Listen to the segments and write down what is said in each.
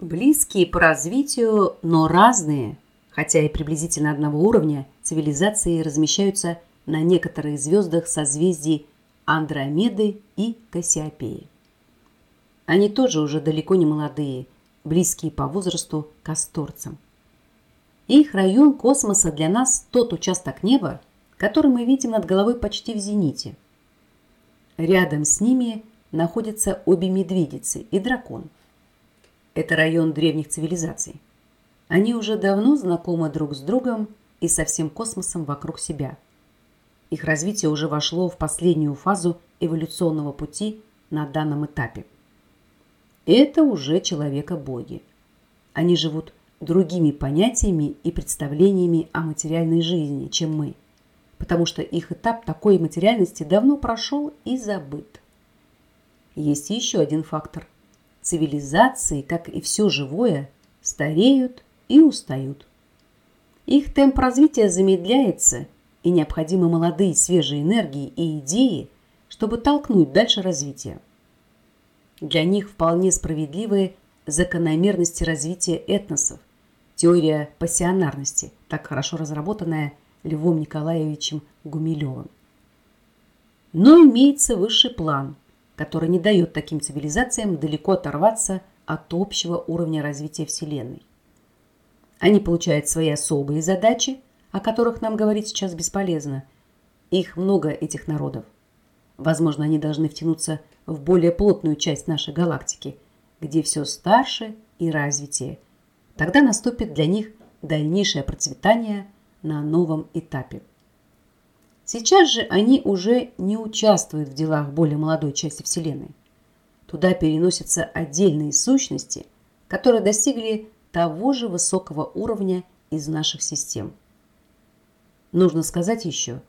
Близкие по развитию, но разные, хотя и приблизительно одного уровня, цивилизации размещаются на некоторых звездах созвездий Андромеды и Кассиопеи. Они тоже уже далеко не молодые, близкие по возрасту к асторцам. Их район космоса для нас тот участок неба, который мы видим над головой почти в зените. Рядом с ними находятся обе медведицы и дракон. Это район древних цивилизаций. Они уже давно знакомы друг с другом и со всем космосом вокруг себя. Их развитие уже вошло в последнюю фазу эволюционного пути на данном этапе. Это уже человека-боги. Они живут другими понятиями и представлениями о материальной жизни, чем мы, потому что их этап такой материальности давно прошел и забыт. Есть еще один фактор. Цивилизации, как и все живое, стареют и устают. Их темп развития замедляется, и необходимы молодые свежие энергии и идеи, чтобы толкнуть дальше развитие. Для них вполне справедливые закономерности развития этносов, теория пассионарности, так хорошо разработанная Львом Николаевичем Гумилевым. Но имеется высший план, который не дает таким цивилизациям далеко оторваться от общего уровня развития Вселенной. Они получают свои особые задачи, о которых нам говорить сейчас бесполезно. Их много, этих народов. Возможно, они должны втянуться в более плотную часть нашей галактики, где все старше и развитее – Тогда наступит для них дальнейшее процветание на новом этапе. Сейчас же они уже не участвуют в делах более молодой части Вселенной. Туда переносятся отдельные сущности, которые достигли того же высокого уровня из наших систем. Нужно сказать еще,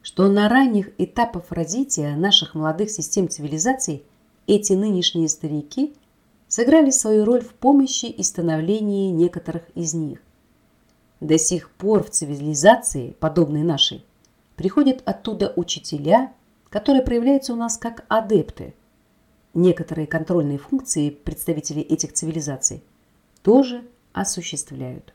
что на ранних этапах развития наших молодых систем цивилизаций эти нынешние старики сыграли свою роль в помощи и становлении некоторых из них. До сих пор в цивилизации, подобной нашей, приходят оттуда учителя, которые проявляются у нас как адепты. Некоторые контрольные функции представителей этих цивилизаций тоже осуществляют.